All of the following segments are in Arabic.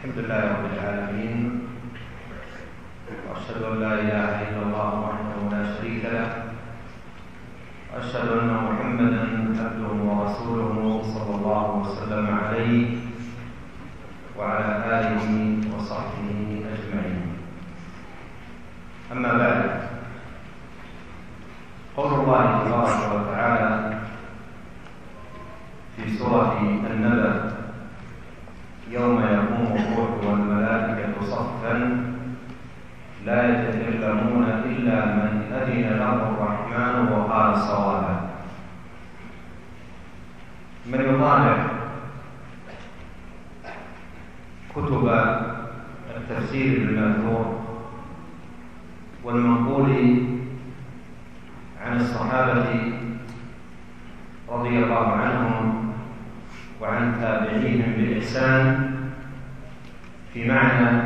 الحمد لله رب العالمين. وأشهد أن لا إله إلا الله وحده لا شريك له. وأشهد أن محمدا عبده ورسوله صلى الله وسلم عليه وعلى آله وصحبه أجمعين. أما بعد قول الله تبارك وتعالى في سورة النبأ يوم يقوم الروح والملائكة صفا لا يتكلمون إلا من أذن له الرحمن وقال صوابا. من يطالع كتب التفسير المأثور والمنقول عن الصحابة رضي الله عنهم وعن تابعيهم بإحسان في معنى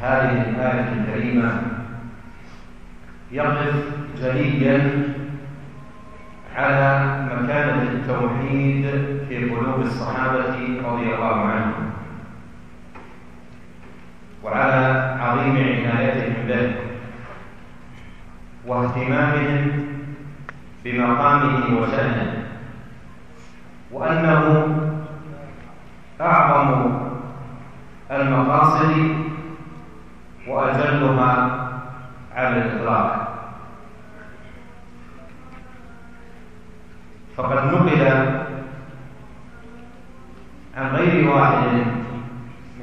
هذه الآية الكريمة. يقف جليا على مكانة التوحيد في قلوب الصحابة رضي الله عنهم وعلى عظيم عنايتهم به واهتمامهم بمقامه وشأنه. وأنه أعظم المقاصد وأجلها على الإطلاق. فقد نقل عن غير واحد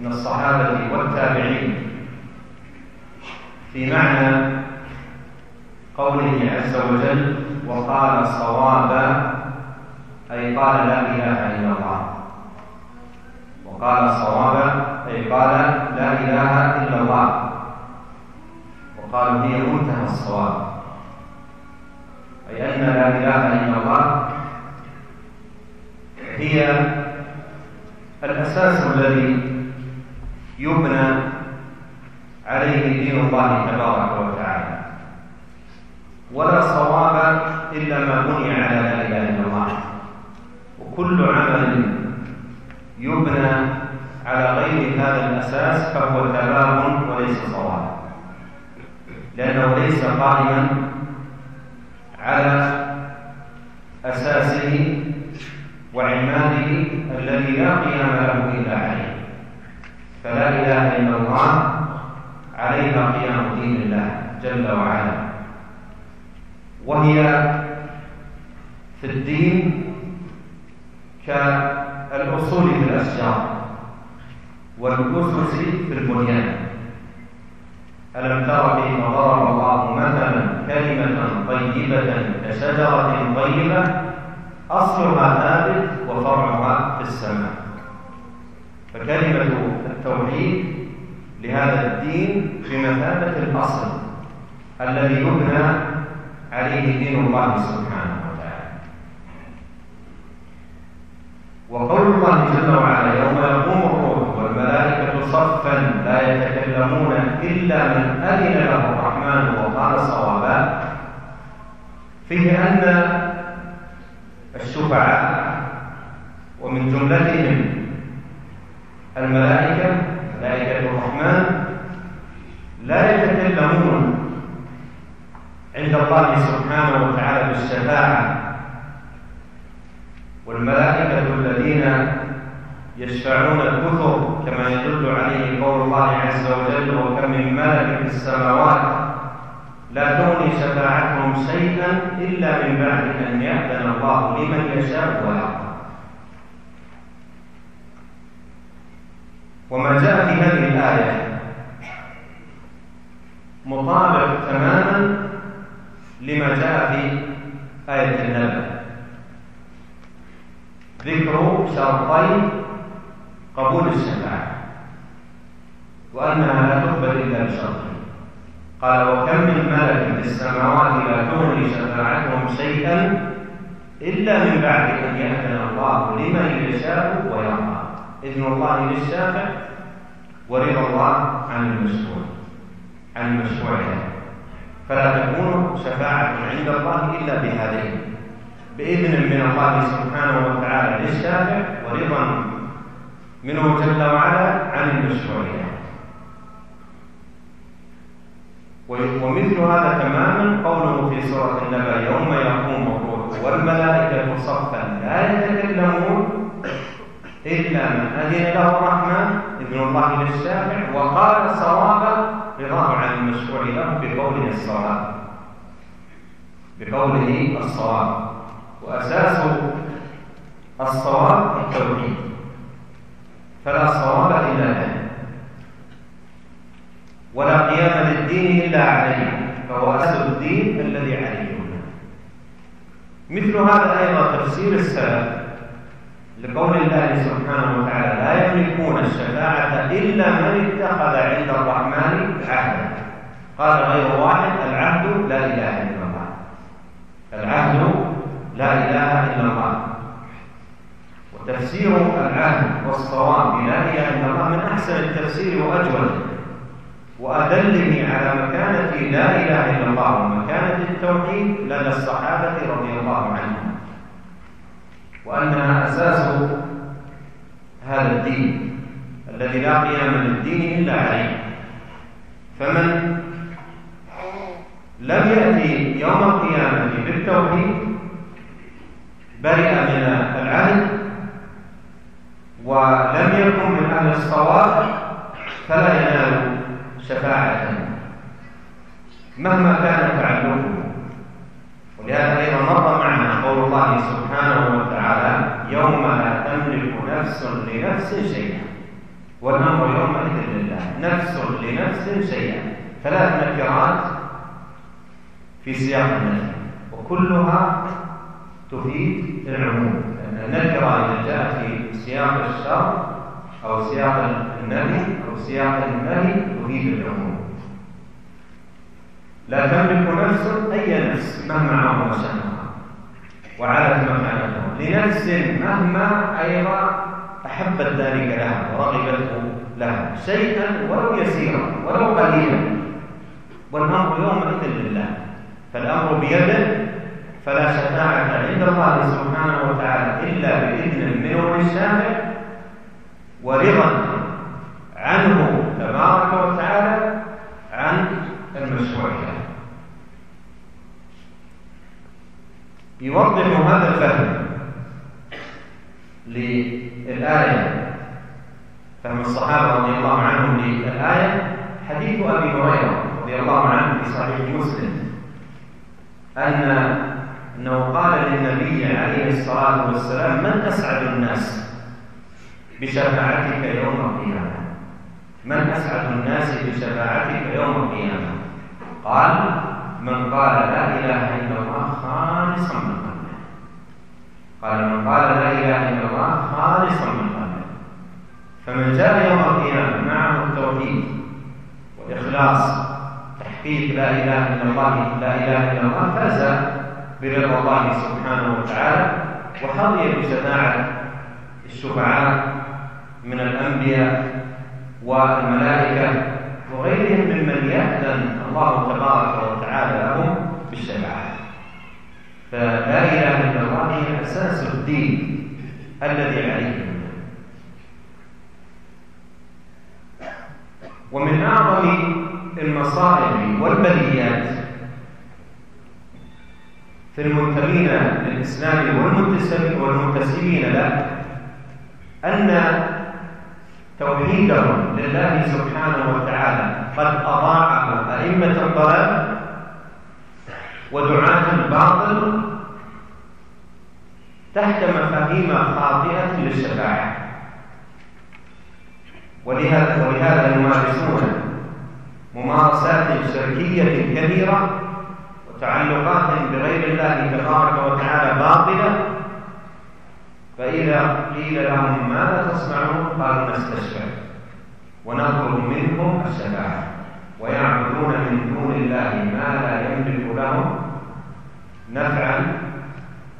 من الصحابة والتابعين في معنى قوله عز وجل وقال صوابا أي قال لا إله إلا الله. وقال صوابا أي قال لا إله إلا الله. وقالوا هي منتهى الصواب. أي أن لا إله إلا الله هي الأساس الذي يبنى عليه دين الله تبارك وتعالى. ولا صواب إلا ما بني على لا إله وكل عمل يبنى على غير هذا الأساس فهو تباب وليس صواب لأنه ليس قائما على أساسه وعماده الذي لا قيام له إلا عليه. فلا إله إلا الله عليها قيام دين الله جل وعلا. وهي في الدين كالأصول في الأشجار والأسس في البنيان. ألم تر كيف ضرب الله مثلا كلمة طيبة كشجرة طيبة؟ أصلها ثابت وفرعها في السماء. فكلمة التوحيد لهذا الدين بمثابة الأصل الذي يبنى عليه دين الله سبحانه وقول الله جل وعلا يوم يقوم الروح والملائكة صفا لا يتكلمون إلا من أذن له الرحمن وقال صوابا. فيه أن الشفعاء ومن جملتهم الملائكة ملائكة الرحمن لا يتكلمون عند الله سبحانه وتعالى بالشفاعة. والملائكة الذين يشفعون الكثر كما يدل عليه قول الله عز وجل وكم من ملك في السماوات لا تغني شفاعتهم شيئا إلا من بعد أن يأذن الله لمن يشاء ويرضى وما جاء في هذه الآية مطابق تماما لما جاء في آية النبأ ذكر شرطي قبول الشفاعة. وأنها لا تقبل إلا بشرط. قال وكم من ملك في السماوات لا تغني شفاعتهم شيئا إلا من بعد أن يأذن الله لمن يشاء ويرضى. إذن الله للشافع ورضا الله عن المشفوع عن المشفوع له فلا تكون شفاعة عند الله إلا بهذين بإذن من الله سبحانه وتعالى للشافع ورضا منه جل وعلا عن المشروعية. ومثل هذا تماما قوله في سورة النبأ يوم يقوم الروح والملائكة صفا لا يتكلمون إلا من أذن له الرحمن إذن الله للشافع وقال صوابا رضاه عن المشروع له بقوله الصواب. بقوله الصواب. وأساس الصواب التوحيد. فلا صواب إلا له. ولا قيام للدين إلا عليه فهو أساس الدين الذي عليه. مثل هذا أيضا تفسير السلف لقول الله سبحانه وتعالى لا يملكون الشفاعة إلا من اتخذ عند الرحمن عهدا قال غير واحد العهد لا إله إلا الله العهد لا إله إلا الله. وتفسير العهد والصواب بلا إله إلا الله من أحسن التفسير وأجود. وأدلني على مكانة لا إله إلا الله ومكانة التوحيد لدى الصحابة رضي الله عنهم. وأنها أساس هذا الدين الذي لا قيام للدين إلا عليه. فمن لم يأتي يوم القيامة بالتوحيد برئ من العهد ولم يكن من أهل الصواب فلا ينال شفاعة. مهما كان تعلقه ولهذا أيضا مر معنا قول الله سبحانه وتعالى يوم لا تملك نفس لنفس شيئا. والأمر يومئذ لله نفس لنفس شيئا. ثلاث نكرات في سياق النفي وكلها تفيد العموم. النكرة إذا جاءت في سياق الشر أو سياق النهي أو سياق النهي تفيد العموم. لا تملك نفس أي نفس مهما عظم شأنها. وعلت مكانتها لنفس مهما أيضا أحبت ذلك لها ورغبته لها. شيئا ولو يسيرا ولو قليلا. والأمر يومئذ لله. فالأمر بيده فلا شفاعة عند الله سبحانه وتعالى إلا بإذن منه الشافع ورضا عنه تبارك وتعالى عن المشروعية يوضح هذا الفهم للآية فهم الصحابة رضي الله عنهم للآية حديث أبي هريرة رضي الله عنه في صحيح مسلم أن أنه قال للنبي عليه الصلاة والسلام من أسعد الناس بشفاعتك يوم القيامة؟ من أسعد الناس بشفاعتك يوم القيامة؟ قال من قال لا إله إلا الله خالصا من قلبه. قال من قال لا إله إلا الله خالصا من قلبه. فمن جاء يوم القيامة معه التوحيد والإخلاص تحقيق لا إله إلا الله لا إله إلا الله فاز برضا الله سبحانه وتعالى وحظي بشفاعة الشفعاء من الأنبياء والملائكة وغيرهم ممن يأذن الله تبارك وتعالى لهم بالشفاعة. فلا إله إلا الله هي أساس الدين الذي عليه ومن أعظم المصائب والبليات في المنتمين للإسلام والمنتسبين له أن توحيدهم لله سبحانه وتعالى قد أضاعه أئمة الضلال ودعاة الباطل تحت مفاهيم خاطئة للشفاعة. ولهذا ولهذا يمارسون ممارسات شركية كبيرة وتعلقات بغير الله تبارك وتعالى باطلة. فإذا قيل لهم ماذا تصنعون؟ قالوا نستشفع ونطلب منكم الشفاعة. ويعبدون من دون الله ما لا يملك لهم نفعا.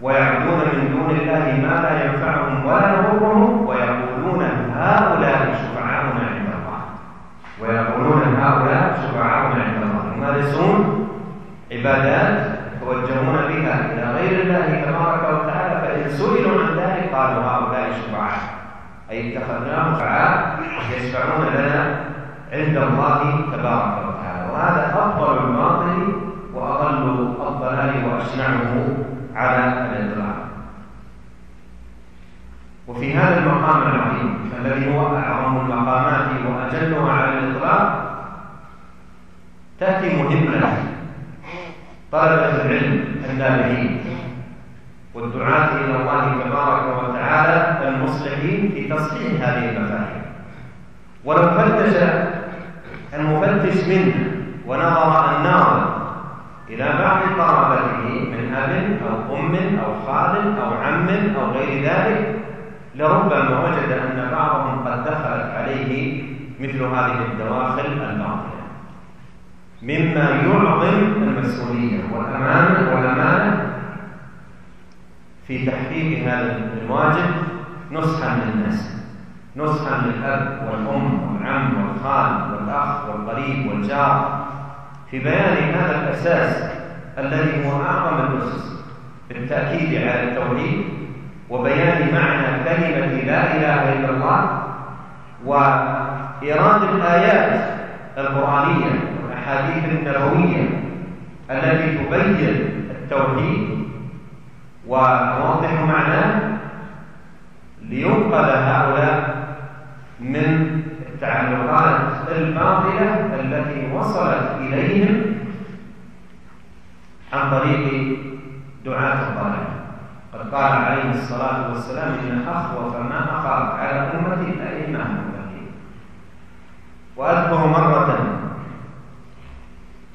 ويعبدون من دون الله ما لا ينفعهم ولا يضرهم. ويقولون هؤلاء شفعاؤنا عند الله. ويقولون هؤلاء شفعاؤنا عند الله. يمارسون عبادات يتوجهون بها إلى غير الله تبارك وتعالى فإن سئلوا عن ذلك قالوا هؤلاء شفعاء. أي الذي اتخذناه شفعاء يشفعون لنا عند الله تبارك وتعالى. وهذا أفضل الباطل وأضل الضلال وأشنعه على الإطلاق. وفي هذا المقام العظيم الذي هو أعظم المقامات وأجلها على الإطلاق تأتي مهمة طلبة العلم النابهين والدعاة إلى الله تبارك وتعالى المصلحين في تصحيح هذه المفاهيم ولو فتش المفتش منه ونظر الناظر إلى بعض قرابته من أب أو أم أو خال أو عم أو غير ذلك لربما وجد أن بعضهم قد دخلت عليه مثل هذه الدواخل الباطلة. مما يعظم المسؤولية والأمانة والأمانة في تحقيق هذا الواجب نصحا للناس نصحا للأب والأم والعم والخال والأخ والقريب والجار. في بيان هذا الأساس الذي هو أعظم الأسس بالتأكيد على التوحيد وبيان معنى كلمة لا إله إلا الله وإيراد الآيات القرآنية والأحاديث النبوية التي تبين التوحيد وتوضح معناه لينقذ هؤلاء من التعلقات الباطلة التي وصلت إليهم عن طريق دعاة الضلال قد قال عليه الصلاة والسلام إن أخوف ما أخاف على أمتي الأئمة المتقين وأذكر مرة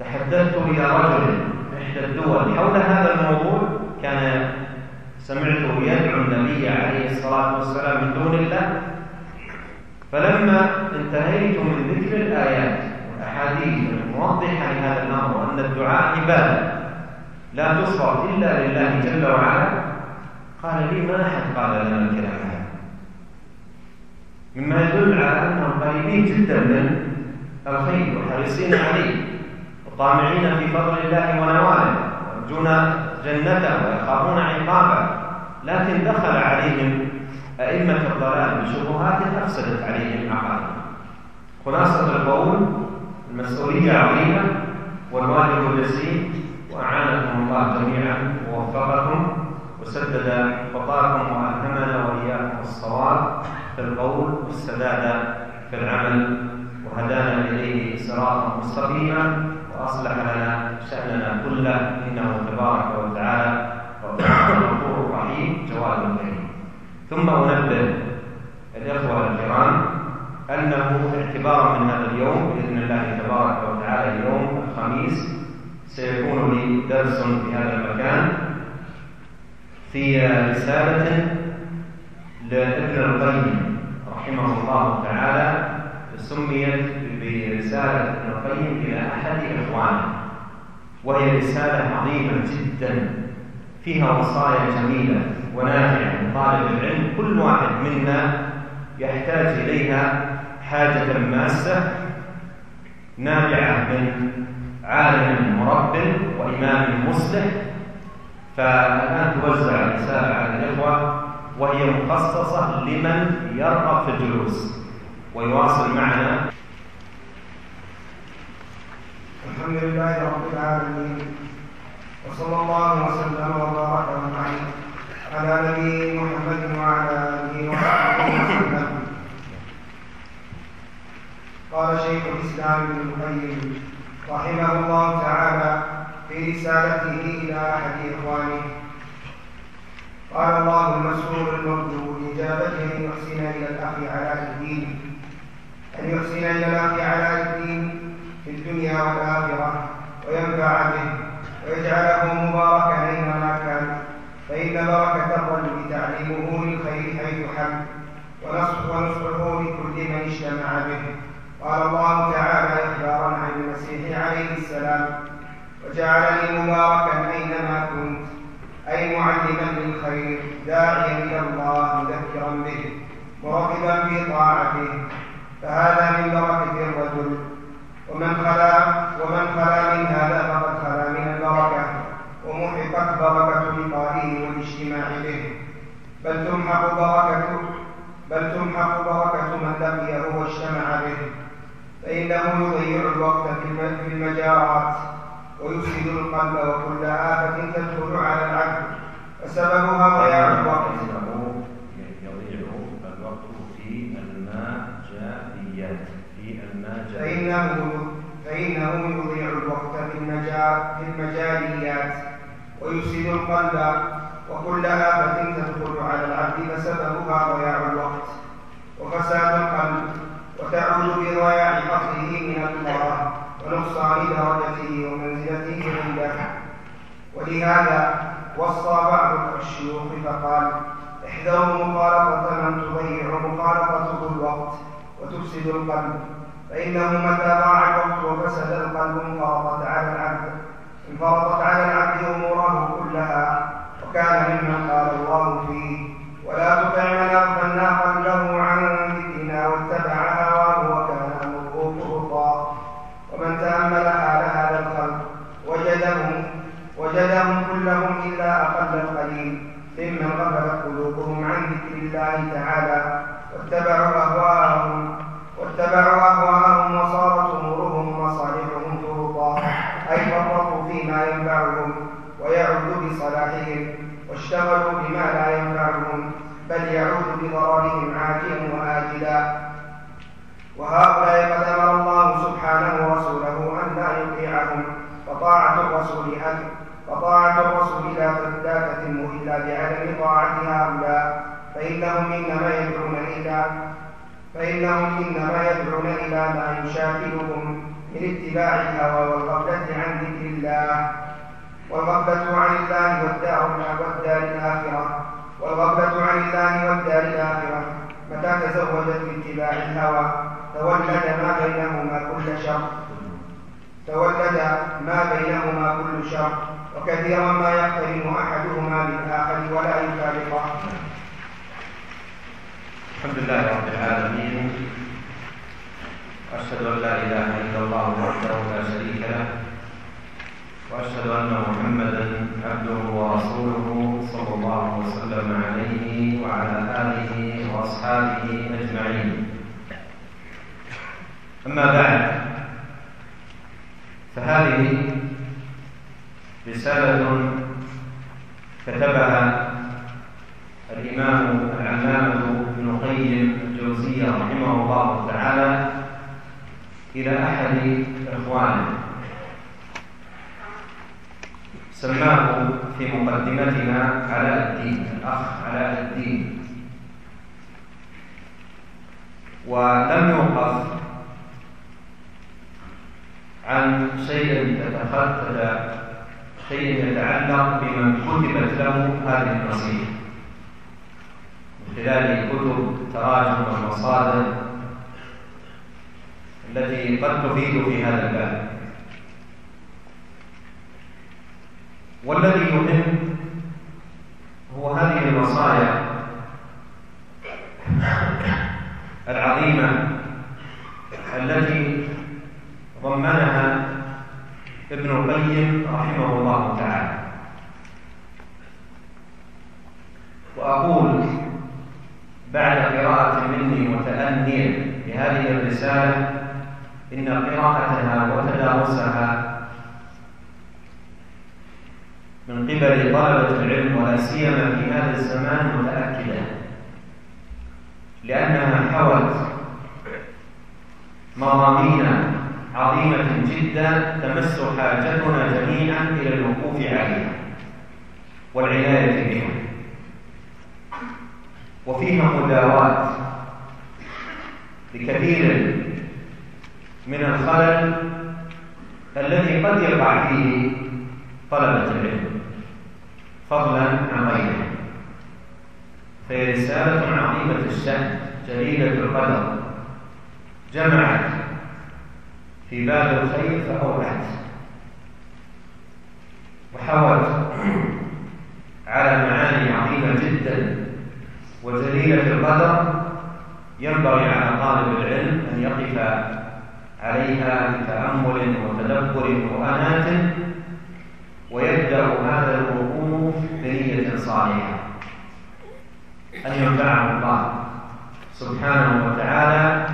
تحدثت إلى رجل إحدى الدول حول هذا الموضوع كان سمعته يدعو النبي عليه الصلاة والسلام من دون الله. فلما انتهيت من ذكر الآيات والأحاديث الموضحة لهذا الأمر وأن الدعاء عبادة لا تصرف إلا لله جل وعلا قال لي ما أحد قال لنا الكلام هذا؟ مما يدل على أنهم قريبين جدا من الخير وحريصين عليه. وطامعين في فضل الله ونواله ويرجون جنته ويخافون عقابه. لكن دخل عليهم أئمة الضلال بشبهات أفسدت عليهم عقائدهم خلاصة القول المسؤولية عظيمة والواجب جسيم وأعانكم الله جميعا ووفقكم وسدد خطاكم وألهمنا وإياكم الصواب في القول والسداد في العمل وهدانا إليه صراطا مستقيما. وأصلح لنا شأننا كله إنه تبارك وتعالى غفور رحيم جواد كريم ثم أنبه الإخوة الكرام أنه اعتبارا من هذا اليوم بإذن الله تبارك وتعالى يوم الخميس سيكون لي درس في هذا المكان في رسالة لابن القيم رحمه الله تعالى سميت برسالة ابن القيم إلى أحد إخوانه وهي رسالة عظيمة جدا فيها وصايا جميلة ونافعة. لطالب العلم كل واحد منا يحتاج إليها حاجة ماسة نابعة من عالم مرب وإمام مصلح فالآن توزع الرسالة على الإخوة وهي مخصصة لمن يرغب في الجلوس ويواصل معنا الحمد لله رب العالمين. وصلى الله وسلم وبارك وبارك على نبي محمد وعلى آله وصحبه وسلم. قال شيخ الإسلام ابن القيم رحمه الله تعالى في رسالته إلى أحد إخوانه. قال الله المسؤول المرجو باجابته أن يحسن إلى الأخ علاء الدين. أن يحسن إلى الأخ علاء الدين في الدنيا والاخره وينفع به ويجعله مباركا اينما كان. فإن بركة الرجل تعليمه للخير حيث حل ونصحه لكل من اجتمع به. قال الله تعالى إخبارا عن المسيح عليه السلام وجعلني مباركا أينما كنت أي معلما للخير داعيا إلى الله مذكرا به مرغبا في طاعته. فهذا من بركة الرجل ومن خلا ومن خلا من هذا فقد خلا من البركة. ومحقت بركة لقائه والاجتماع به. بل تمحق بركة بل تمحق بركة واجتمع به. فإنه يضيع الوقت في المجارات ويفسد القلب وكل آفة تدخل على العبد فسببها ضياع الوقت يضيع الوقت في المجاليات في المجاليات فإنه فإنه يضيع الوقت في المجاليات ويفسد القلب وكل آفة تدخل على العبد فسببها ضياع الوقت وفساد القلب وتعود بضياع حظه من الله ونقصان درجته ومنزلته عنده. ولهذا وصى بعض الشيوخ فقال احذروا مخالطة من تضيع مخالطته الوقت وتفسد القلب. فإنه متى ضاع الوقت وفسد القلب انفرطت على العبد انفرطت على العبد أموره كلها وكان ممن قال الله فيه ولا تطع من أغفلنا قلبه عن ذكرنا واتبع هواه وكان أمره فرطا ومن تأمل حال هذا الخلق وجدهم وجدهم كلهم إلا أقل القليل ممن غفلت قلوبهم عن ذكر الله تعالى واتبعوا أهواءهم واتبعوا أهواءهم وصارت أمورهم ومصالحهم فرطا أي فرطوا فيما ينفعهم ويعود بصلاحهم واشتغلوا بما لا ينفعهم بل يعود بضررهم عاجلا وآجلا. وهؤلاء قد أمر الله سبحانه ورسوله أن لا يطيعهم فطاعة الرسول أن فطاعة الرسول لا تتم إلا بعدم طاعة هؤلاء. فإنهم إنما يدعون إلى فإنهم إنما يدعون إلى ما يشاكلهم من اتباع الهوى والغفلة عن ذكر الله. والغفلة عن الله والدار والدار الآخرة. والغفلة عن الله والدار الآخرة. متى تزوجت باتباع الهوى؟ تولد ما بينهما كل شر. تولد ما بينهما كل شر. وكثيرا ما يقترن أحدهما بالآخر ولا يفارقه. الحمد لله رب العالمين. واشهد أن لا إله إلا الله وحده لا شريك له. وأشهد أن محمدا عبده ورسوله صلى الله وسلم عليه وعلى آله وأصحابه أجمعين. أما بعد فهذه رسالة كتبها الإمام العلامة ابن القيم الجوزية رحمه الله تعالى إلى أحد إخوانه. سماه في مقدمتنا علاء الدين الأخ علاء الدين. ولم يوقف عن شيء شيء يتعلق بمن كتبت له هذه النصيحه خلال كتب تراجم المصادر التي قد تفيد في هذا الباب. والذي يهم هو هذه الوصايا العظيمة التي ضمنها ابن القيم رحمه الله تعالى. وأقول بعد قراءة مني متأنيا لهذه الرسالة إن قراءتها وتدارسها من قبل طلبة العلم ولا سيما في هذا الزمان متأكدة لأنها حوت مضامين عظيمة جدا تمس حاجتنا جميعا إلى الوقوف عليها والعناية بها. وفيها مداواة لكثير من الخلل الذي قد يقع فيه طلبة العلم. فضلا عن غيره فهي رسالة عظيمة الشأن جليلة القدر. جمعت في باب الخير فأوعت. وحوت على معاني عظيمة جدا وجليلة القدر. ينبغي على طالب العلم أن يقف عليها بتأمل وتدبر وأنات ويبدأ هذا بنية صالحة. أن ينفعه الله سبحانه وتعالى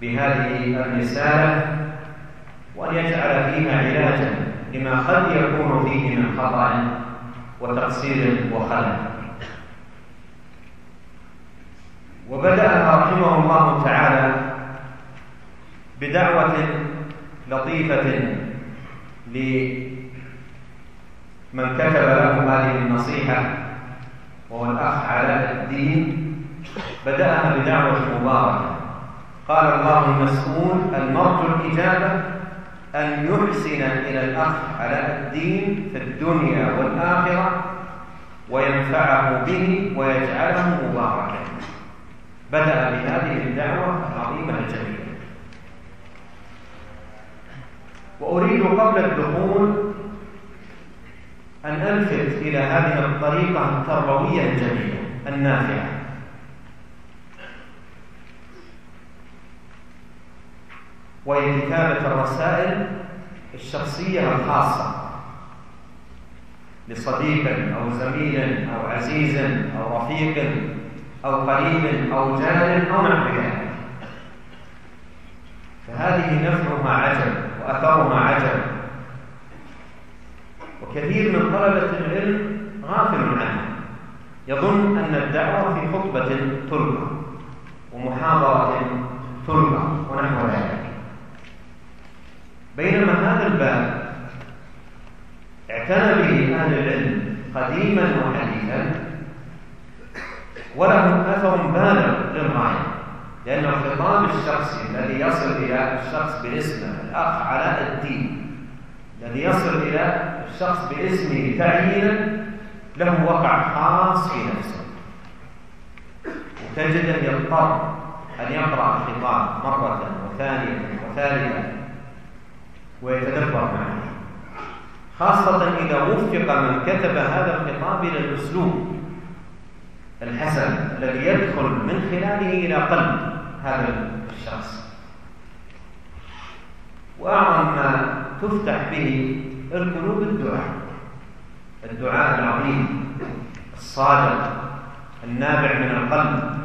بهذه الرسالة وأن يجعل فيها علاجا لما قد يكون فيه من خطأ وتقصير وخلل. وبدأ رحمه الله تعالى بدعوة لطيفة لمن كتب له هذه النصيحة وهو الأخ علاء الدين بدأها بدعوة مباركة. قال الله المسؤول المرجو الإجابة أن يحسن إلى الأخ علاء الدين في الدنيا والآخرة وينفعه به ويجعله مباركا. بدأ بهذه الدعوة العظيمة الجميلة وأريد قبل الدخول أن ألفت إلى هذه الطريقة التربوية الجميلة النافعة. وهي كتابة الرسائل الشخصية الخاصة. لصديق أو زميل أو عزيز أو رفيق أو قريب أو جار أو نحو ذلك. فهذه نفعها عجب وأثرها عجب وكثير من طلبة العلم غافل عنه. يظن أن الدعوة في خطبة تلقى ومحاضرة تلقى ونحو ذلك. بينما هذا الباب اعتنى به أهل العلم قديما وحديثا وله أثر بالغ للغاية لأن الخطاب الشخصي الذي يصل إلى الشخص باسمه الأخ علاء الدين الذي يصل إلى الشخص باسمه تعيينا له وقع خاص في نفسه. وتجده يضطر أن يقرأ الخطاب مرة وثانية وثالثة ويتدبر معه. خاصة إذا وفق من كتب هذا الخطاب إلى الأسلوب الحسن الذي يدخل من خلاله إلى قلب هذا الشخص. وأعظم ما تفتح به القلوب الدعاء. الدعاء العظيم الصادق النابع من القلب.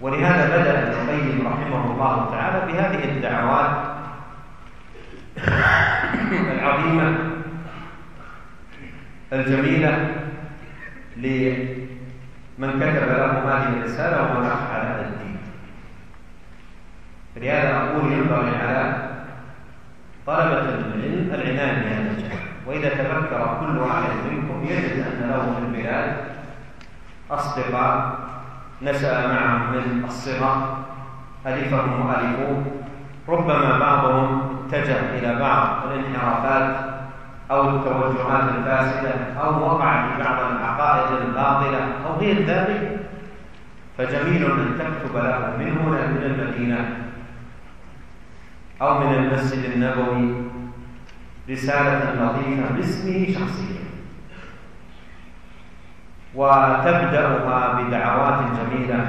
ولهذا بدأ ابن القيم رحمه الله تعالى بهذه الدعوات العظيمة الجميلة لمن كتب له هذه الرسالة الأخ على الدين. لهذا أقول ينبغي على طلبة العلم العناية بهذا وإذا تفكر كل واحد منكم يجد أن له في البلاد أصدقاء نشأ معهم من الصغر ألفهم وألفوه. ربما بعضهم اتجه إلى بعض الانحرافات أو التوجهات الفاسدة أو وقع في بعض العقائد الباطلة أو غير ذلك. فجميل أن تكتب له من هنا من المدينة. أو من المسجد النبوي رسالة لطيفة باسمه شخصيا. وتبدأها بدعوات جميلة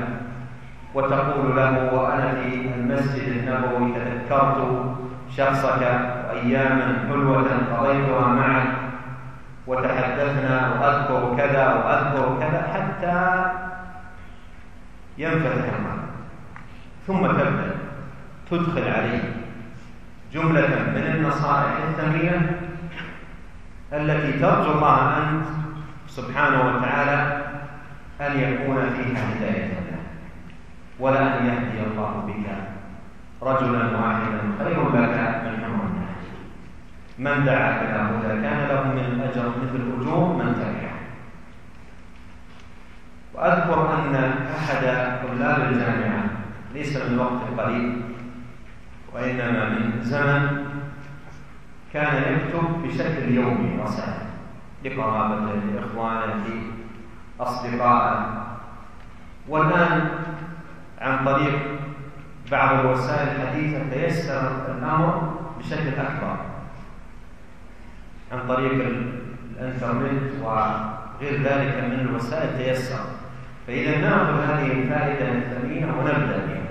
وتقول له وأنا في المسجد النبوي تذكرت شخصك وأياما حلوة قضيتها معك وتحدثنا وأذكر كذا وأذكر كذا حتى ينفتح المعنى ثم تبدأ تدخل عليه جملة من النصائح الثمينة التي ترجو الله أنت سبحانه وتعالى أن يكون فيها هداية له ولا أن يهدي الله بك رجلا واحدا خير لك من حمر من دعا إلى هدى كان له من الأجر مثل أجور من تبعه. وأذكر أن أحد طلاب الجامعة ليس من وقت قريب وإنما من زمن كان يكتب بشكل يومي رسائل لقرابته لإخوانه لأصدقائه والآن عن طريق بعض الوسائل الحديثة تيسر الأمر بشكل أكبر. عن طريق الإنترنت وغير ذلك من الوسائل تيسر. فإذا نأخذ هذه الفائدة الثمينة ونبدأ بها.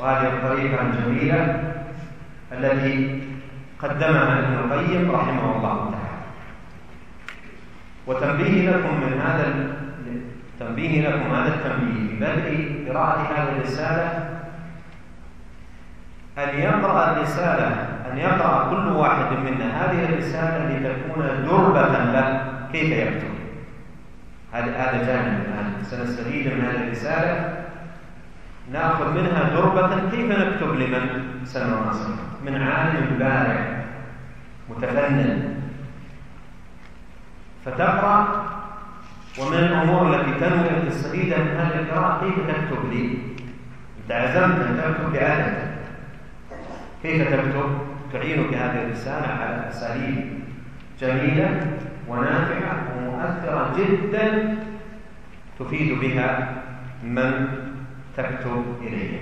وهذه الطريقة الجميلة التي قدمها ابن القيم رحمه الله تعالى. وتنبيه لكم من هذا تنبيه لكم هذا التنبيه ببدء قراءة هذه الرسالة. يقرأ الرسالة أن يقرأ كل واحد منا هذه الرسالة لتكون دربة له. كيف يكتب؟ هذا هذا جانب سنستفيد من هذه الرسالة. ناخذ منها دربة كيف نكتب لمن سنناصر من عالم بارع متفنن فتقرأ ومن الأمور التي تنوي أن تستفيد من هذه القراءة كيف تكتب لي؟ أنت عزمت أن تكتب بعدد كيف تكتب؟ تعينك هذه الرسالة على أساليب جميلة ونافعة ومؤثرة جدا تفيد بها من تكتب إليه.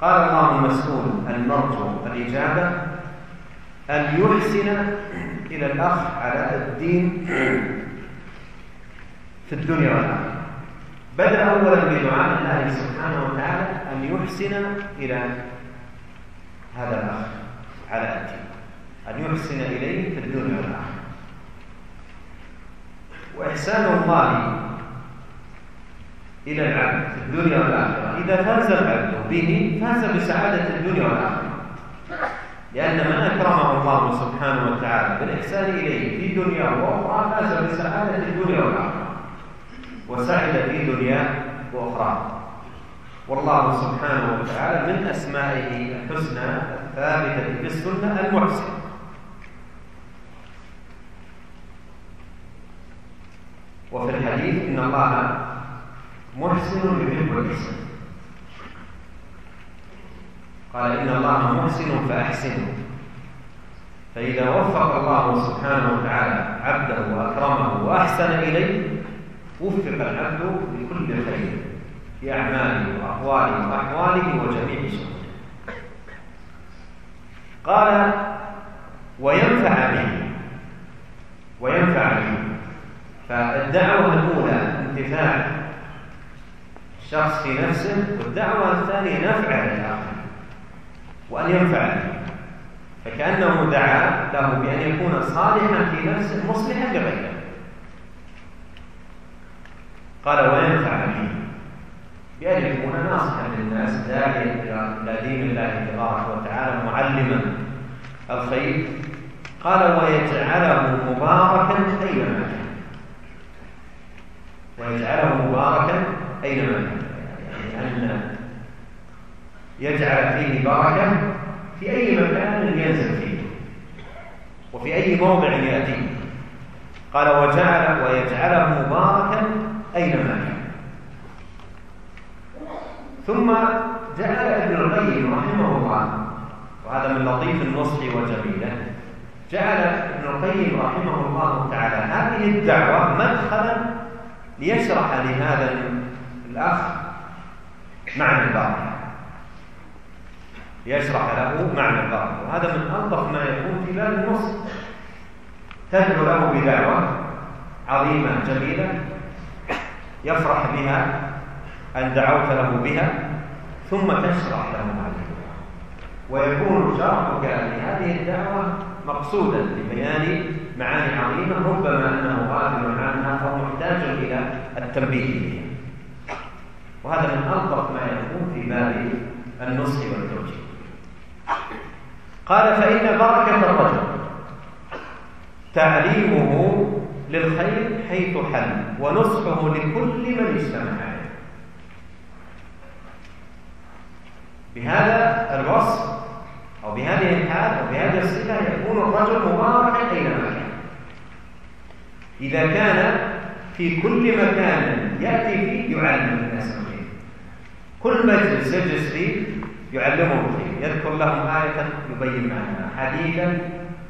قال الله المسؤول المرجو الإجابة أن يحسن إلى الأخ على الدين في الدنيا والآخرة. بدأ أولا بدعاء الله سبحانه وتعالى أن يحسن إلى هذا الأخ على الدين. أن يحسن إليه في الدنيا والآخرة. وإحسان الله إلى العبد في الدنيا والآخرة. إذا فاز العبد به فاز بسعادة الدنيا والآخرة. لأن من أكرمه الله سبحانه وتعالى بالإحسان إليه في دنيا وأخرى فاز بسعادة الدنيا والآخرة. وسعد في دنياه وأخرى. والله سبحانه وتعالى من أسمائه الحسنى الثابتة في السنة المحسن وفي الحديث إن الله محسن يحب الإحسان قال إن الله محسن فأحسنه فإذا وفق الله سبحانه وتعالى عبده وأكرمه وأحسن إليه وفق العبد لكل خير في أعماله وأقواله وأحواله وجميع قال وينفع به. وينفع به. فالدعوة الأولى انتفاع الشخص في نفسه والدعوة الثانية نفع للآخر وأن ينفع فكأنه دعا له بأن يكون صالحا في نفسه مصلحا لغيره. قال وينفع به بأن يكون ناصحا للناس داعيا إلى دين الله تبارك وتعالى معلما الخير. قال ويجعله مباركا أينما كان. ويجعله مباركا أينما كان يجعل فيه بركة في أي مكان ينزل فيه وفي أي موضع يأتيه قال وجعل ويجعله مباركا أينما كان. ثم جعل ابن القيم رحمه الله وهذا من لطيف النصح وجميله. جعل ابن القيم رحمه الله تعالى هذه الدعوة مدخلا ليشرح لهذا الأخ معنى البركة ليشرح له معنى البركة وهذا من ألطف ما يكون في باب النصح تدعو له بدعوة عظيمة جميلة يفرح بها أن دعوت له بها ثم تشرح له هذه ويكون شرحك لهذه الدعوة مقصودا لبيان معاني عظيمة ربما أنه غافل عنها أو محتاج إلى التنبيه بها. وهذا من ألطف ما يكون في باب النصح والتوجيه. قال فإن بركة الرجل تعليمه للخير حيث حل ونصحه لكل من اجتمع عليه. بهذا الوصف أو بهذه الحال أو بهذه الصفة يكون الرجل مباركا أينما كان. إذا كان في كل مكان يأتي فيه يعلم الناس. كل مجلس يجلس فيه يعلمهم الخير. يذكر لهم آية يبين معناها. حديثا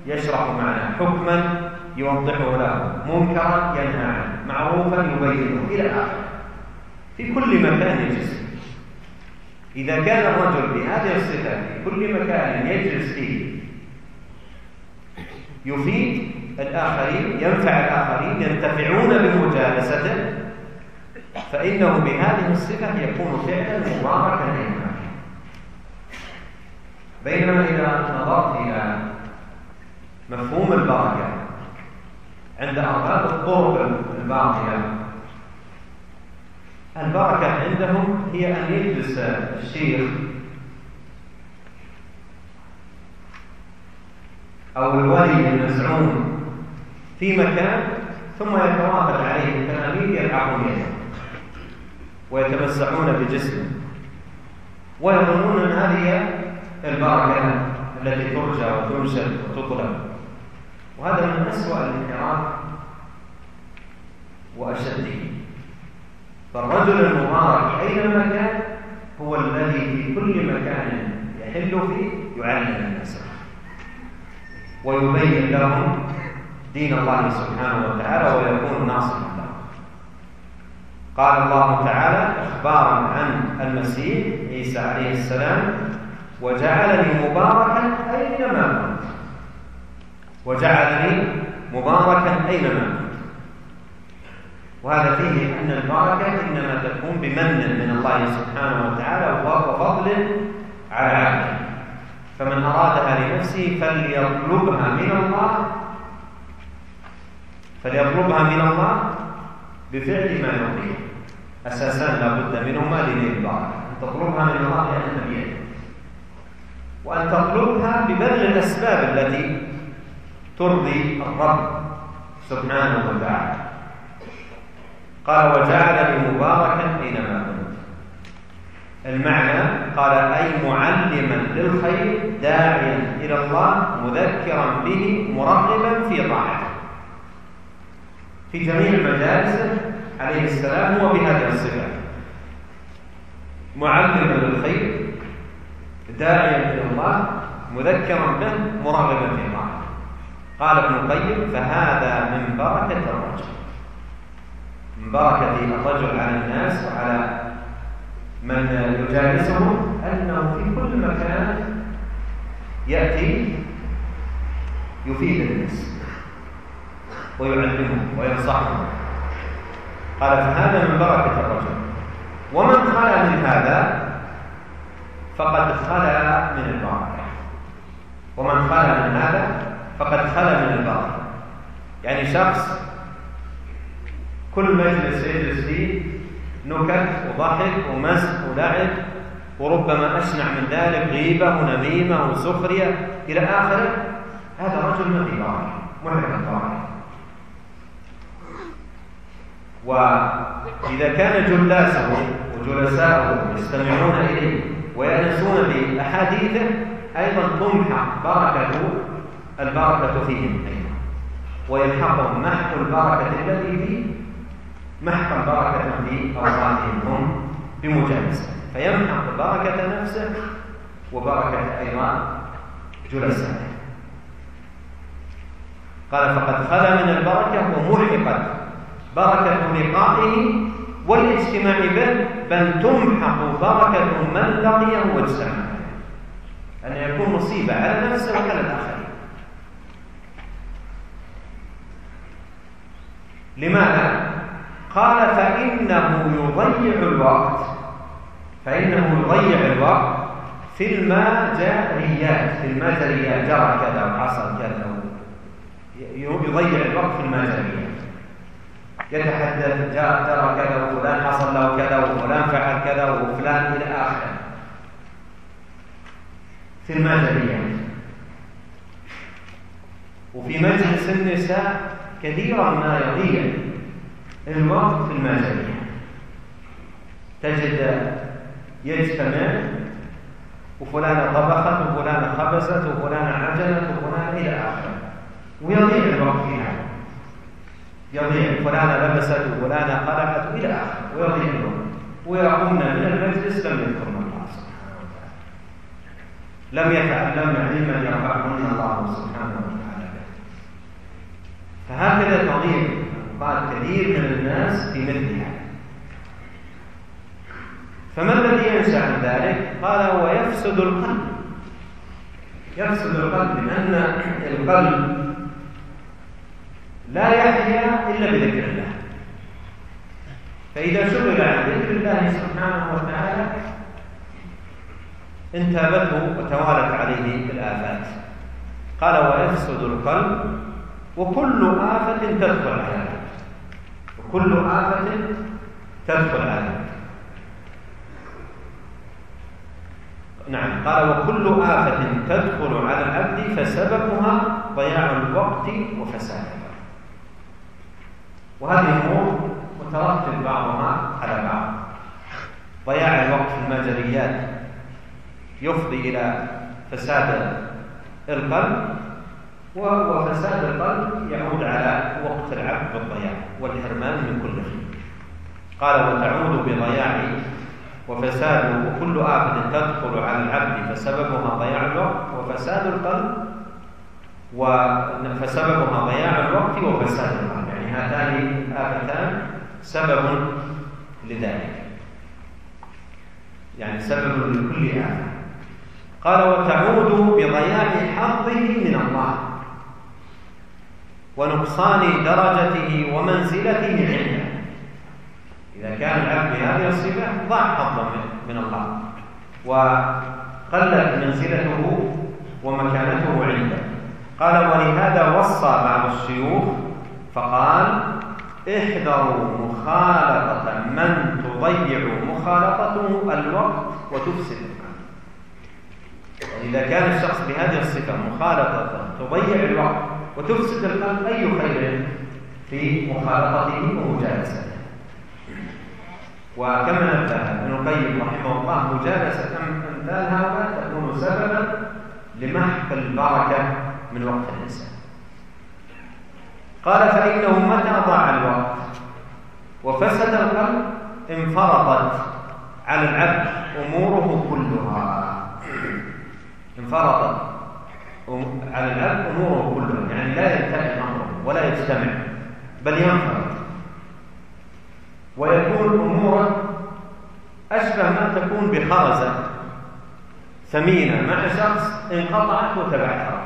يشرح معناه حكما يوضحه له منكرا ينهى عنه معروفا يبينه. إلى آخره. في كل مكان يجلس. إذا كان الرجل بهذه الصفة في كل مكان يجلس فيه يفيد الآخرين ينفع الآخرين ينتفعون بمجالسته فإنه بهذه الصفة يكون فعلا مباركا أينما بينما إذا نظرت إلى مفهوم البركة عند أرباب الطرق الباطلة البركة عندهم هي أن يجلس الشيخ أو الولي المزعوم في مكان ثم يتوافد عليه التلاميذ يلعبون يده. ويتمسحون بجسمه. ويظنون أن هذه البركة التي ترجى وتنشد وتطلب وهذا من أسوأ الانحراف وأشده. فالرجل المبارك أينما كان هو الذي في كل مكان يحل فيه يعلم الناس. ويبين لهم دين الله سبحانه وتعالى ويكون ناصرا. قال الله تعالى أخبارا عن المسيح عيسى عليه السلام وجعلني مباركا أينما كنت. وجعلني مباركا أينما كنت. وهذا فيه أن البركة إنما تكون بمن من الله سبحانه وتعالى وفضل على عبده فمن أرادها لنفسه فليطلبها من الله. فليطلبها من الله بفعل ما يرضيه أساسا لا بد منهما لنيل البركه أن تطلبها من الله لانها بيده وأن تطلبها ببذل الأسباب التي ترضي الرب سبحانه وتعالى. قال وجعلني مباركا أينما كنت. المعنى قال أي معلما للخير داعيا إلى الله مذكرا به مرغبا في طاعته. في جميع مجالسه عليه السلام هو بهذه الصفات معلما للخير داعيا إلى الله مذكرا به مرغبا في طاعته قال ابن القيم فهذا من بركة الرجل. من بركة الرجل على الناس وعلى من يجالسه أنه في كل مكان يأتي يفيد الناس. ويعلمهم وينصحهم. قال فهذا من بركة الرجل. ومن خلا من هذا فقد خلا من البركة ومن خلا من هذا فقد خلا من البركة يعني شخص كل مجلس يجلس فيه نكت وضحك ومزح ولعب وربما أشنع من ذلك غيبة ونميمة وسخرية إلى آخره هذا رجل ما في بركة البركة وإذا كان جلاسه وجلساؤه يستمعون إليه ويأنسون بأحاديثه أيضا تمحق بركة البركة فيهم أيضا. ويلحقهم محق البركة التي فيه محق البركة في أوقاتهم هم بمجالسة فيمحق بركة نفسه وبركة أيضا جلسائه قال فقد خلا من البركة ومحقت بركة لقائه والاجتماع به بل تمحق بركة من لقيه واجتمع. أن يكون مصيبة على نفسه وعلى الآخرين. لماذا؟ قال فإنه يضيع الوقت. فإنه يضيع الوقت في المجريات في المجريات جرى كذا وحصل كذا. يضيع الوقت في المجريات يتحدث جاء ترى كذا وفلان حصل له كذا وفلان فعل كذا وفلان إلى آخره. في المجاليات وفي مجلس النساء كثيرا ما يضيع الوقت في المجاليات تجد يجتمع وفلانة طبخت وفلانة خبزت وفلانة عجلت وفلانة إلى آخره. ويضيع الوقت فيها. يضيع فلانة لبست وفلانة خلعت إلى آخره. ويضيع الوقت ويقومن من المجلس لم يذكرن الله سبحانه. وتعالى لم يتعلمن علما يرفعهن الله سبحانه وتعالى. فهكذا تضيع قال كثير من الناس في مثل هذا. فما الذي ينشا عن ذلك؟ قال ويفسد القلب. يفسد القلب لأن القلب لا يحيا إلا بذكر الله. فإذا شغل عن ذكر الله سبحانه وتعالى انتابته وتوالت عليه الآفات قال ويفسد القلب وكل آفة تدخل على وكل آفة تدخل على نعم. قال وكل آفة تدخل على العبد فسببها ضياع الوقت وفساده وهذه أمور مترتب بعضها على بعض. ضياع الوقت في المجريات يفضي إلى فساد القلب وفساد القلب يعود على وقت العبد بالضياع والحرمان من كل خير. قال وتعود بضياع وفساد وكل آفة تدخل على العبد فسببها ضياع الوقت وفساد القلب فسببها ضياع الوقت وفساد القلب هاتان آفتان سبب لذلك. يعني سبب لكل آفة قال وتعود بضياع حظه من الله ونقصان درجته ومنزلته عنده. إذا كان العبد بهذه الصفة ضاع حظا من الله وقلت منزلته ومكانته عنده. قال ولهذا وصى بعض الشيوخ فقال احذروا مخالطة من تضيع مخالطته الوقت وتفسد إذا كان الشخص بهذه الصفة مخالطة تضيع الوقت وتفسد القلب أي خير في مخالطته ومجالسته؟ وكما نبه ابن القيم رحمه الله مجالسة أمثال هؤلاء تكون سببا لمحق البركة من وقت الإنسان. قال فإنه متى ضاع الوقت. وفسد القلب انفرطت على العبد أموره كلها. انفرطت على العبد أموره كلها. يعني لا ينتهي أمره ولا يجتمع بل ينفرط. ويكون أمورا أشبه ما تكون بخرزة ثمينة مع شخص انقطعت وتبعثرت.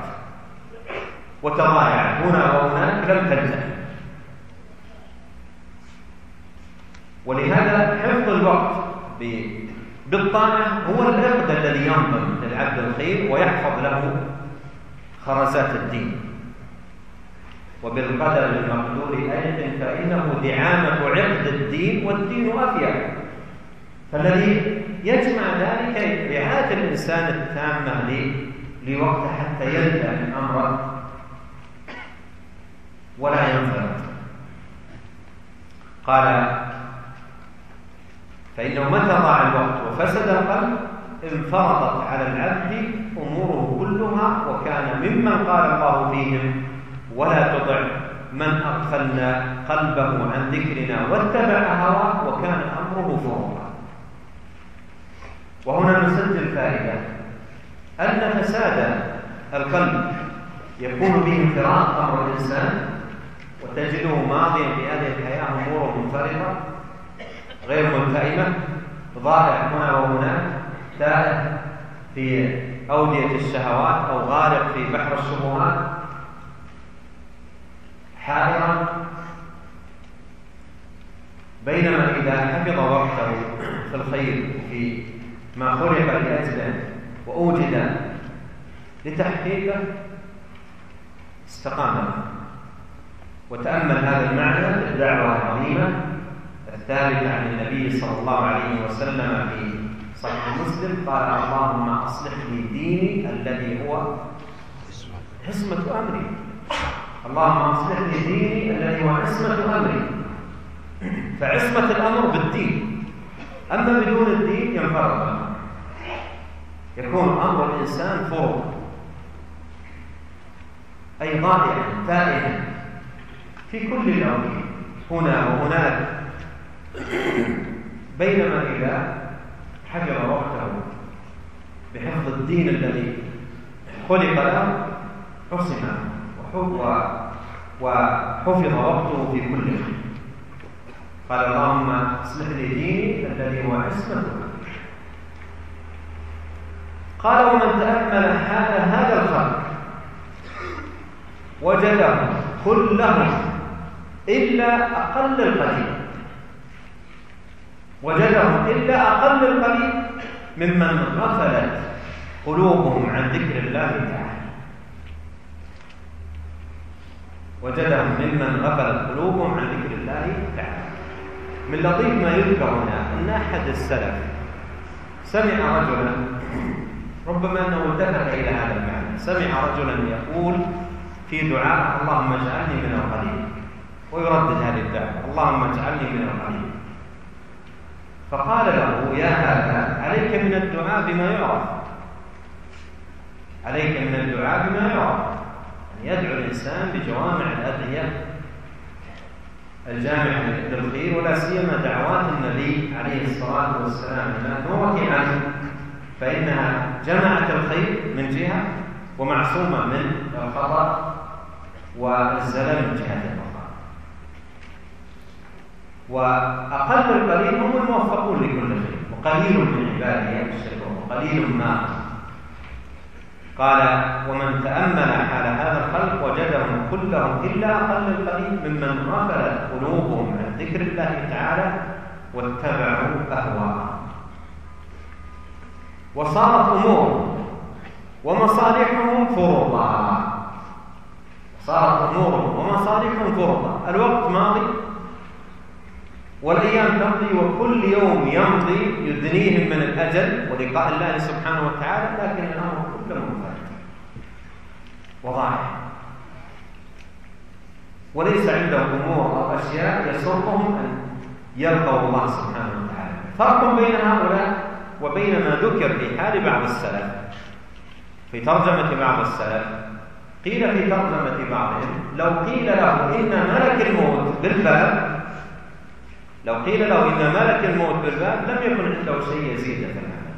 وتضايعت هنا وهناك لم تنتهي ولهذا حفظ الوقت بالطاعة هو العقد الذي ينظم للعبد الخير ويحفظ له خرزات الدين. وبالقدر المقدور أيضا فإنه دعامة عقد الدين والدين أفيد فالذي يجمع ذلك رعاية الإنسان التامة لوقت حتى ينتهي الأمر ولا ينفرد قال فإنه متى ضاع الوقت وفسد؟ القلب انفرطت على العبد أموره كلها وكان ممن قال الله فيهم ولا تطع من أغفلنا قلبه عن ذكرنا واتبع هواه وكان أمره فرطا. وهنا نسجل فائدة أن فساد القلب يكون به انفراد أمر الإنسان وتجده ماضيا في هذه الحياة أموره منفرطة غير ملتئمة ضائع هنا وهناك تائه في أودية الشهوات أو غارق في بحر الشبهات حائرا بينما إذا حفظ وقته في الخير في ما خلق لأجله وأوجد لتحقيقه استقام. وتأمل هذا المعنى الدعوة العظيمة الثابتة عن النبي صلى الله عليه وسلم في صحيح مسلم قال اللهم أصلح لي ديني الذي هو حسمة أمري. اللهم أصلح لي ديني الذي هو عصمة أمري. فعصمة الأمر بالدين. أما بدون الدين ينفرد الأمر. يكون أمر الإنسان فرض أي ضائعا تائها. في كل الأمور هنا وهناك. بينما إذا حفظ وقته بحفظ الدين الذي خلق له حصن وحفظ وقته في كل خير قال اللهم اصلح لي ديني الذي هو عصمة. قال ومن تأمل هذا الخلق وجدهم كلهم إلا أقل القليل. وجدهم إلا أقل القليل ممن غفلت قلوبهم عن ذكر الله تعالى. وجدهم ممن غفلت قلوبهم عن ذكر الله تعالى. من لطيف ما يذكر هنا أن أحد السلف سمع رجلا ربما أنه التفت إلى هذا المعنى سمع رجلا يقول في دعاء اللهم اجعلني من القليل ويردد هذه الدعوة. اللهم اجعلني من القليل فقال له يا هذا عليك من الدعاء بما يعرف. عليك من الدعاء بما يعرف. يعني يدعو الإنسان بجوامع الأدعية. الجامع للخير ولا سيما دعوات النبي عليه الصلاة والسلام. المأثورة عنه فإنها جمعت الخير من جهة ومعصومة من الخطأ والزلل من جهة. وأقل القليل هم الموفقون لكل خير وقليل من عبادي الشكور وقليل ما قال ومن تأمل حال هذا الخلق وجدهم كلهم إلا أقل القليل ممن غفلت قلوبهم عن ذكر الله تعالى واتبعوا أهواءهم وصارت أمور ومصالحهم فرضا صارت أمورهم ومصالحهم فرضا الوقت ماضي والأيام تمضي وكل يوم يمضي يدنيهم من الأجل ولقاء الله سبحانه وتعالى لكن الأمر كله منفرد وضاحك وليس عندهم أمور أو أشياء يسرهم أن يلقوا الله سبحانه وتعالى. فرق بين هؤلاء وبين ما ذكر في حال بعض السلف. في ترجمة بعض السلف قيل في ترجمة بعضهم لو قيل له إن ملك الموت بالباب لو قيل له إن ملك الموت بالباب لم يكن عنده شيء يزيد في العمل.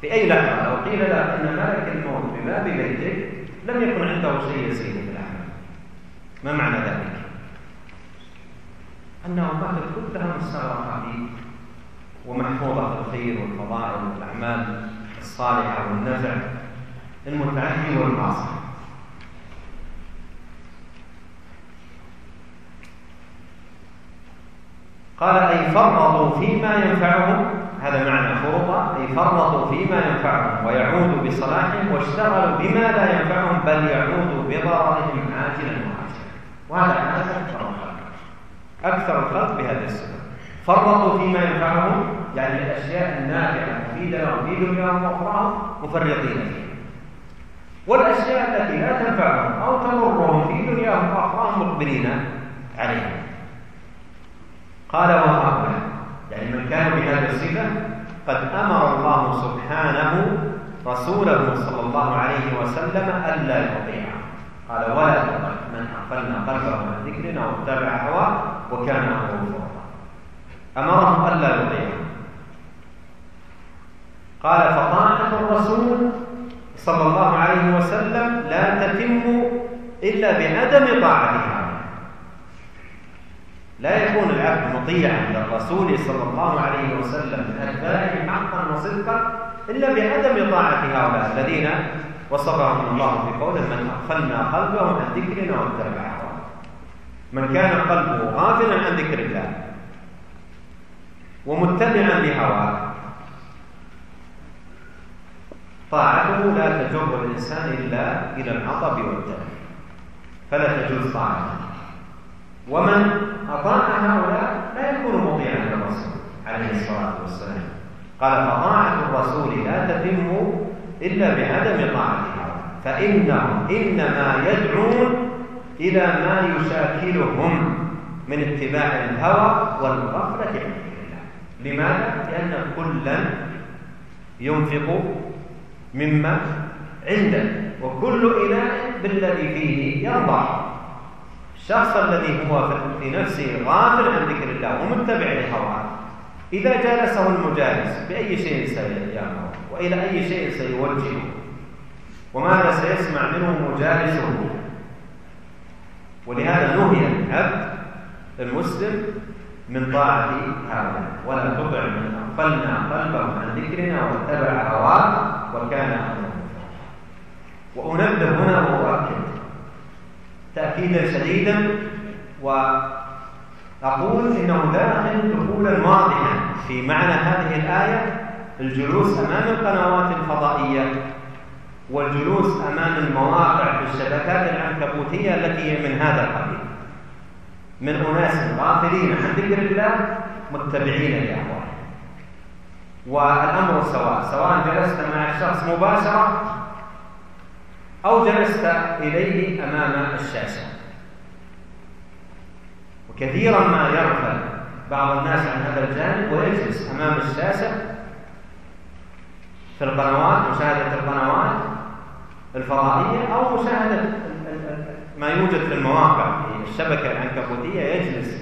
في أي لحظة؟ لو قيل له إن ملك الموت بباب بيتك لم يكن عنده شيء يزيد في العمل. ما معنى ذلك؟ أنه أوقات كلها مستغرقة ومحفوظة في الخير والفضائل والأعمال الصالحة والنفع المتعدي والمعصية قال أي فرطوا فيما ينفعهم. هذا معنى فرطة أي فرطوا فيما ينفعهم ويعود بصلاحهم واشتغلوا بما لا ينفعهم بل يعود بضررهم عاجلا وعاجلا. وهذا أكثر الخلق أكثر الخلق بهذه الصفة. فرطوا فيما ينفعهم يعني الأشياء النافعة المفيدة لهم في دنياهم وأخراهم مفرطين فيها. والأشياء التي لا تنفعهم أو تضرهم في دنياهم وأخراهم مقبلين عليها قال وهؤلاء يعني من كان بهذه الصفة قد أمر الله سبحانه رسوله صلى الله عليه وسلم ألا يطيعه قال ولا تطع من أقلنا قلبه عن ذكرنا واتبع هواه وكان أمره فرطا أمرهم ألا يطيعه قال فطاعة الرسول صلى الله عليه وسلم لا تتم إلا بعدم طاعتها. لا يكون العبد مطيعا للرسول صلى الله عليه وسلم من أتباعه حقا وصدقا إلا بعدم طاعة هؤلاء الذين وصفهم الله في قوله من أغفلنا قلبه عن ذكرنا واتبع هواه من كان قلبه غافلا عن ذكر الله ومتبعا لهواه طاعته لا تجر الإنسان إلا إلى العطب والدم فلا تجوز طاعته. ومن أطاع هؤلاء لا يكون مطيعا للرسول عليه الصلاة والسلام. قال فطاعة الرسول لا تتم إلا بعدم طاعتها. فإنهم إنما يدعون إلى ما يشاكلهم من اتباع الهوى والغفلة عن ذكر الله. لماذا؟ لأن كلا ينفق مما عنده وكل إناء بالذي فيه يرضى. الشخص الذي هو في نفسه غافل عن ذكر الله ومتبع لهواه إذا جالسه المجالس بأي شيء سيأمره وإلى أي شيء سيوجهه؟ وماذا سيسمع منه مجالسه؟ ولهذا نهي العبد المسلم من طاعة هؤلاء ولا تطع من أغفلنا قلبه عن ذكرنا واتبع هواه وكان أمره وأنبه هنا وأؤكد تأكيدا شديدا وأقول إنه داخل دخولا واضحا في معنى هذه الآية الجلوس أمام القنوات الفضائية والجلوس أمام المواقع في الشبكات العنكبوتية التي هي من هذا القبيل. من أناس غافلين عن ذكر الله متبعين لأهوائهم والأمر سواء سواء جلست مع الشخص مباشرة أو جلست إليه أمام الشاشة. وكثيرا ما يغفل بعض الناس عن هذا الجانب ويجلس أمام الشاشة في القنوات مشاهدة القنوات الفضائية أو مشاهدة ما يوجد في المواقع في الشبكة العنكبوتية يجلس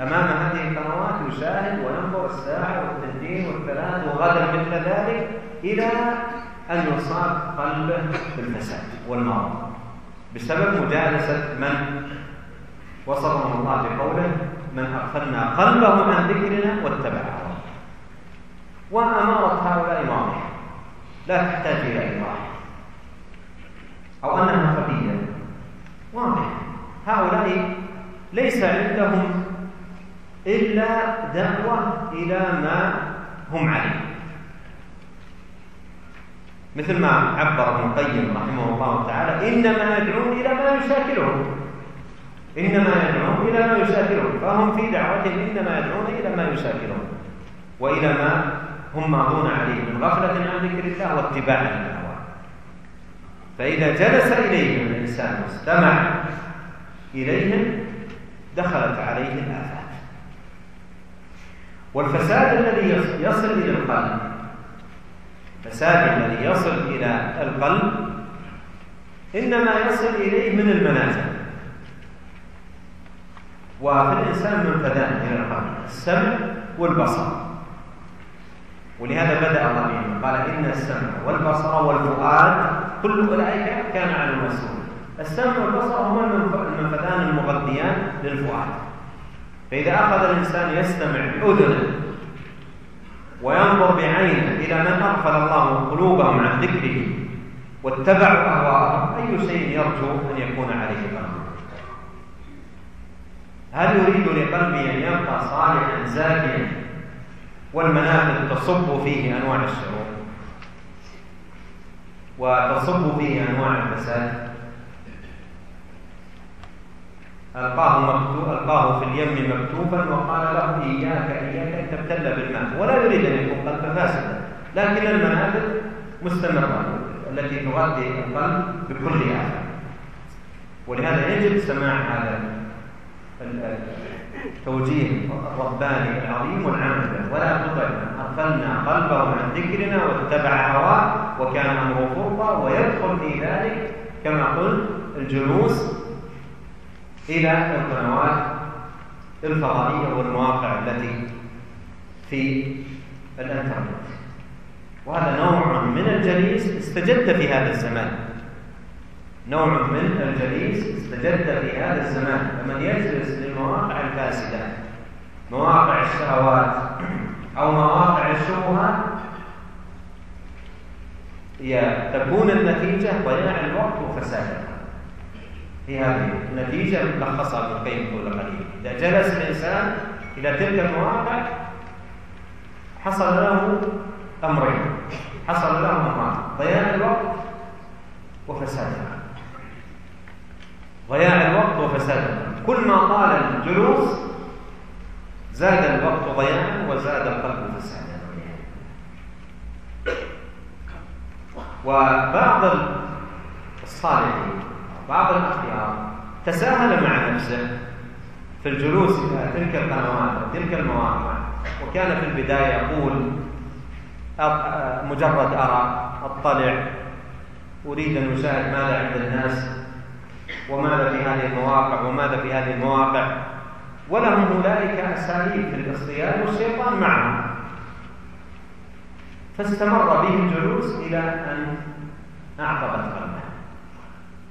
أمام هذه القنوات يشاهد وينظر الساعة والثنتين والثلاث وغدا مثل ذلك إلى أن يصاب قلبه بالفساد والمرض. بسبب مجالسة من؟ وصفهم الله بقوله من أغفلنا قلبه عن ذكرنا واتبع هواه. وأمارة هؤلاء واضحة لا تحتاج إلى إيضاح. أو أنها خفية واضح هؤلاء ليس عندهم إلا دعوة إلى ما هم عليه. مثل ما عبر ابن القيم رحمه الله تعالى إنما يدعون إلى ما يشاكلهم. إنما يدعون إلى ما يشاكلهم. فهم في دعوتهم إنما يدعون إلى ما يشاكلهم. وإلى ما هم ماضون عليه من غفلة عن ذكر الله واتباع للأهواء فإذا جلس إليهم الإنسان واستمع إليهم دخلت عليه الآفات. والفساد الذي يصل إلى القلب الفساد الذي يصل إلى القلب إنما يصل إليه من المنازل. وفي الإنسان منفذان إلى القلب السمع والبصر. ولهذا بدأ الله بهم قال إن السمع والبصر والفؤاد كل أولئك كان على المسؤول. السمع والبصر هما المنفذان المغذيان للفؤاد. فإذا أخذ الإنسان يستمع بأذنه وينظر بعينه إلى من أغفل الله قلوبهم عن ذكره واتبعوا أهواءهم أي شيء يرجو أن يكون عليه قلبه هل يريد لقلبي أن يبقى صالحا زاكيا والمنافذ تصب فيه أنواع الشرور؟ وتصب فيه أنواع الفساد؟ ألقاه ألقاه في اليم مكتوبا وقال له إياك إياك أن تبتل بالماء. ولا يريد أن يكون قلبه فاسدا. لكن المنافذ مستمرة التي تغذي القلب بكل آفة. ولهذا يجب سماع هذا التوجيه الرباني العظيم والعمل ولا تطع أغفلنا قلبه عن ذكرنا واتبع هواه وكان أمره فرطا ويدخل في ذلك كما قلت الجلوس إلى القنوات الفضائية والمواقع التي في الإنترنت. وهذا نوع من الجليس استجد في هذا الزمان. نوع من الجليس استجد في هذا الزمان. فمن يجلس للمواقع الفاسدة مواقع الشهوات أو مواقع الشبهات تكون النتيجة ضياع الوقت وفسادها في هذه النتيجة ملخصها ابن القيم قبل قليل. إذا جلس الإنسان إلى تلك المواقع حصل له أمرين. حصل له أمران ضياع الوقت وفسادها ضياع الوقت وفسادها كل ما طال الجلوس زاد الوقت ضياعا وزاد القلب فسادا. وبعض الصالحين بعض الاخيار تساهل مع نفسه في الجلوس إلى تلك القنوات وتلك المواقع وكان في البداية يقول مجرد أرى أطلع أريد أن اشاهد ماذا عند الناس وماذا في هذه المواقع وماذا في هذه المواقع. ولهم أولئك أساليب في الاصطياد والشيطان معهم. فاستمر به الجلوس إلى أن أعقبت قلبه.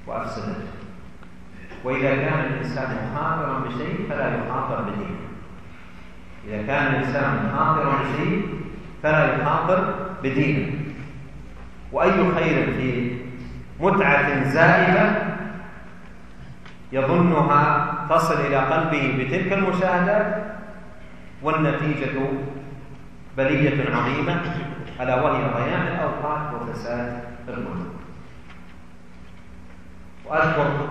وأفسدته وإذا كان الإنسان مخاطرا بشيء فلا يخاطر بدينه. إذا كان الإنسان مخاطرا بشيء فلا يخاطر بدينه. وأي خير في متعة زائلة يظنها تصل إلى قلبه بتلك المشاهدات والنتيجة بلية عظيمة ألا وهي ضياع الأوقات وفساد القلوب وأذكر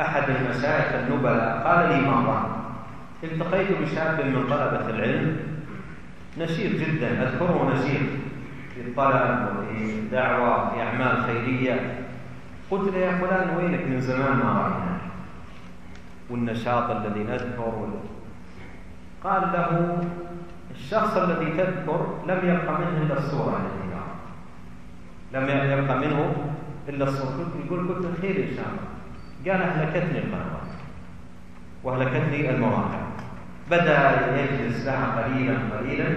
أحد المشايخ النبلاء. قال لي مرة التقيت بشاب من طلبة العلم نشيط جدا أذكره نشيط في الطلب وفي الدعوة وفي أعمال خيرية. قلت له يا فلان وينك من زمان ما رأيناك والنشاط الذي نذكر قال له الشخص الذي تذكر لم يبقى منه إلا الصورة التي لم يبقى منه إلا الصورة يقول كنت خير إن شاء الله قال أهلكتني القنوات وأهلكتني المواقع. بدأ يجلس لها قليلا قليلا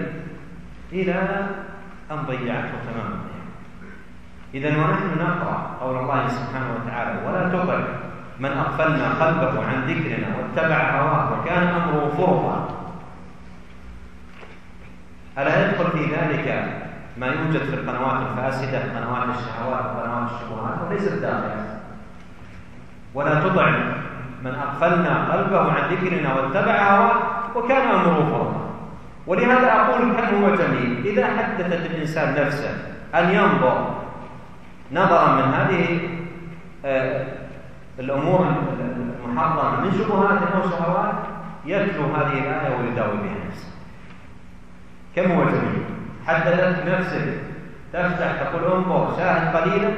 إلى أن ضيعته تماما. إذا ونحن نقرأ قول الله سبحانه وتعالى ولا تطع من أغفلنا قلبه عن ذكرنا واتبع هواه. وكان أمره فرطا. ألا يدخل في ذلك ما يوجد في القنوات الفاسدة قنوات الشهوات وقنوات الشبهات وليست داخلة ولا تطع من أغفلنا قلبه عن ذكرنا واتبع هواه وكان أمره فرطا ولهذا أقول كم هو جميل. إذا حدثت الإنسان نفسه أن ينظر نظرا من هذه آه، الأمور المحرمة من شبهات أو شهوات يتلو هذه الآية ويداوي بها نفسه. كم هو جميل؟ حدثت نفسك تفتح تقول انظر شاهد قليلا.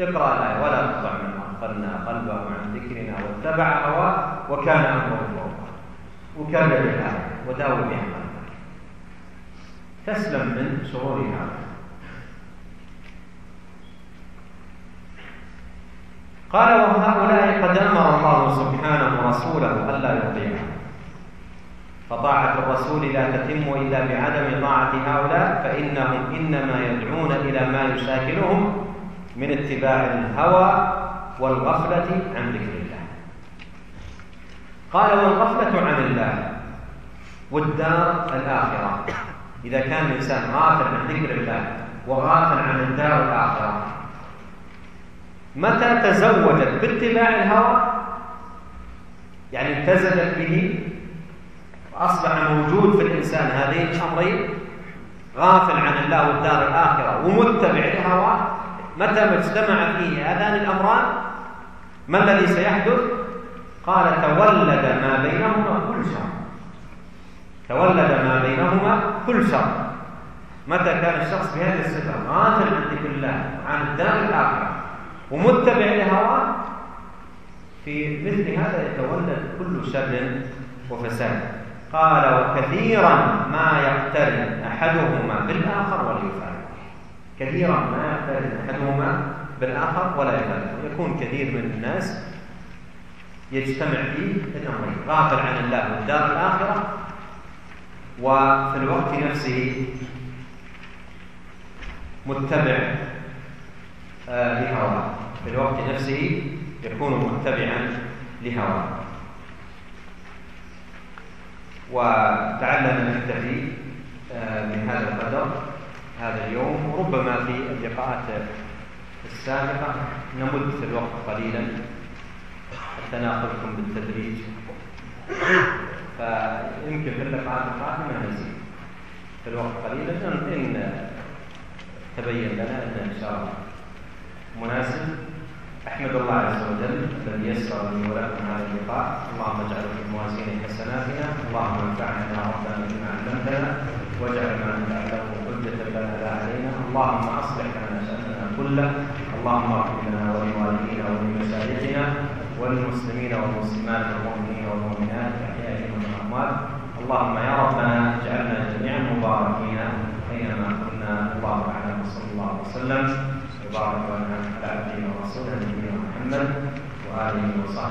اقرأ الآية ولا تطع من أغفلنا قلبه عن ذكرنا واتبع هواه. وكان أمره فرطا وكرر الآية وداوي بها قلبك تسلم من شرور هذا قال وهؤلاء قد أمر الله سبحانه رسوله ألا يطيعهم فطاعة الرسول لا تتم إلا بعدم طاعة هؤلاء فإنهم إنما يدعون إلى ما يشاكلهم من اتباع الهوى والغفلة عن ذكر الله. قال والغفلة عن الله والدار الآخرة. إذا كان الإنسان غافل عن ذكر الله وغافل عن الدار الآخرة متى تزوجت باتباع الهوى؟ يعني امتزجت به وأصبح موجود في الإنسان هذين الأمرين غافل عن الله والدار الآخرة ومتبع الهوى متى ما اجتمع فيه هذان الأمران ما الذي سيحدث؟ قال تولد ما بينهما كل شر. تولد ما بينهما كل شر. متى كان الشخص بهذه الصفة غافل عن ذكر الله وعن الدار الآخرة ومتبع لهواه في مثل هذا يتولد كل شر وفساد. قال وكثيرا ما يقترن أحدهما بالآخر ولا يفارق. كثيرا ما يقترن أحدهما بالآخر ولا يفارق. يكون كثير من الناس يجتمع فيه الأمرين. غافل عن الله والدار الآخرة وفي الوقت نفسه متبع آه، لهواه. في الوقت نفسه يكون متبعا لهواه. ولعلنا نكتفي آه، بهذا القدر هذا اليوم. وربما في اللقاءات السابقة نمد في الوقت قليلا. حتى ناخذكم بالتدريج. فيمكن في اللقاءات القادمة نزيد في الوقت قليلا. إن تبين لنا أن إن شاء الله مناسب. أحمد الله عز وجل الذي يسر لي ولكم هذا اللقاء اللهم اجعله في موازين حسناتنا. اللهم انفعنا يا ربنا بما علمتنا. واجعل ما نتعلمه حجة لنا لا علينا. اللهم أصلح لنا شأننا كله. اللهم اغفر لنا ولوالدينا ولمشايخنا وللمسلمين والمسلمات والمؤمنين والمؤمنات. الأحياء والأموات اللهم يا ربنا اجعلنا جميعا مباركين أينما كنا. الله أعلم صلى الله عليه وسلم. وبارك على عبده ورسوله نبينا محمد واله وصحبه